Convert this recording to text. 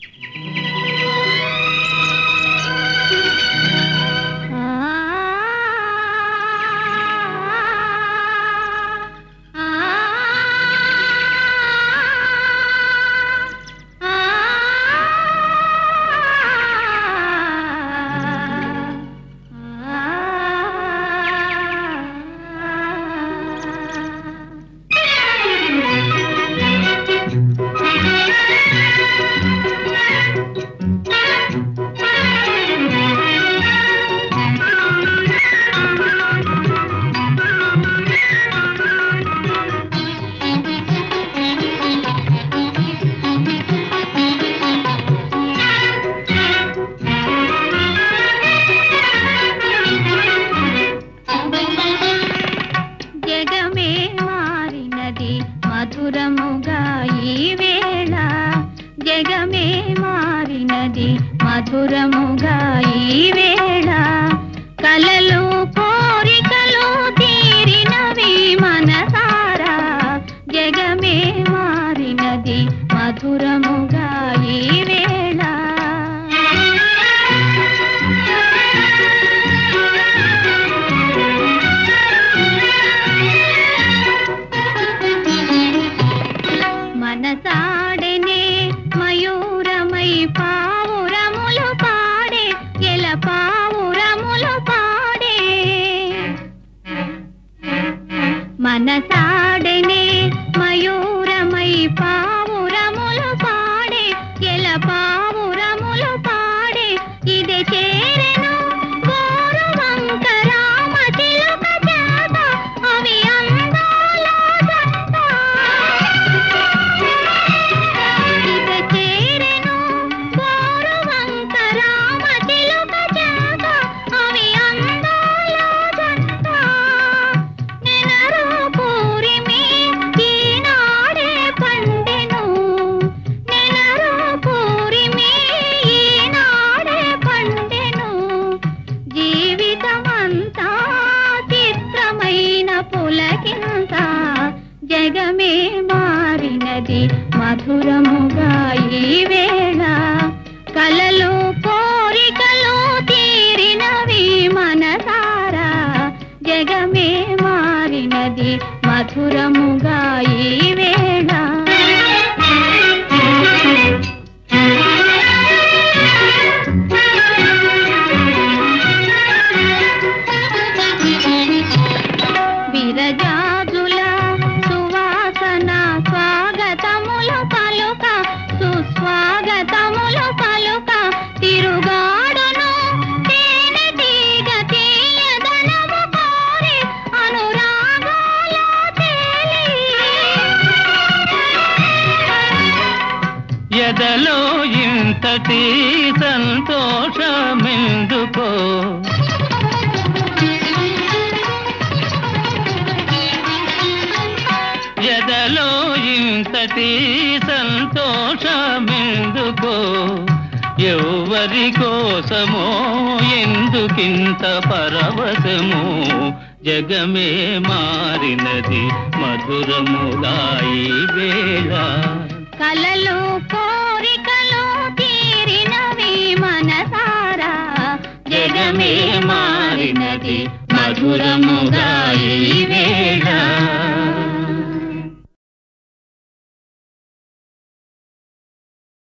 Yeah. జగమే మారినది మధురముగా ఈ వేళ. జగమే మారినది మధురముగా ఈ వేళ. కలలు కోరికలు తీరినవి మనసారా. జగమే మారినది మధురము మనసాడనే మయూరమై పావురములు పాడే ఎల పులకింత జగమే మారినది మధురముగా ఈ వేళ. కలలు కోరికలు తీరినవి మనసారా. జగమే మారినది మధురముగా ఈ వేళ. సుస్వాగతములు పలుక తిరుగాడును. తేనె తీగ తీయదనము కోరి అనురాగాల తేలి. ఎదలో ఇంతటి సంతోషమెందుకో? ఎదలో ఇంతటి సంతోషమెందుకో? ఎవరి కోసమో ఎందుకింత పరవశము? జగమే మారినది మధురముగాయి వేళ. కలలు కోరికలు తీరినవి మనసారా? జగమే మారినది మధురముగాయి వేళ.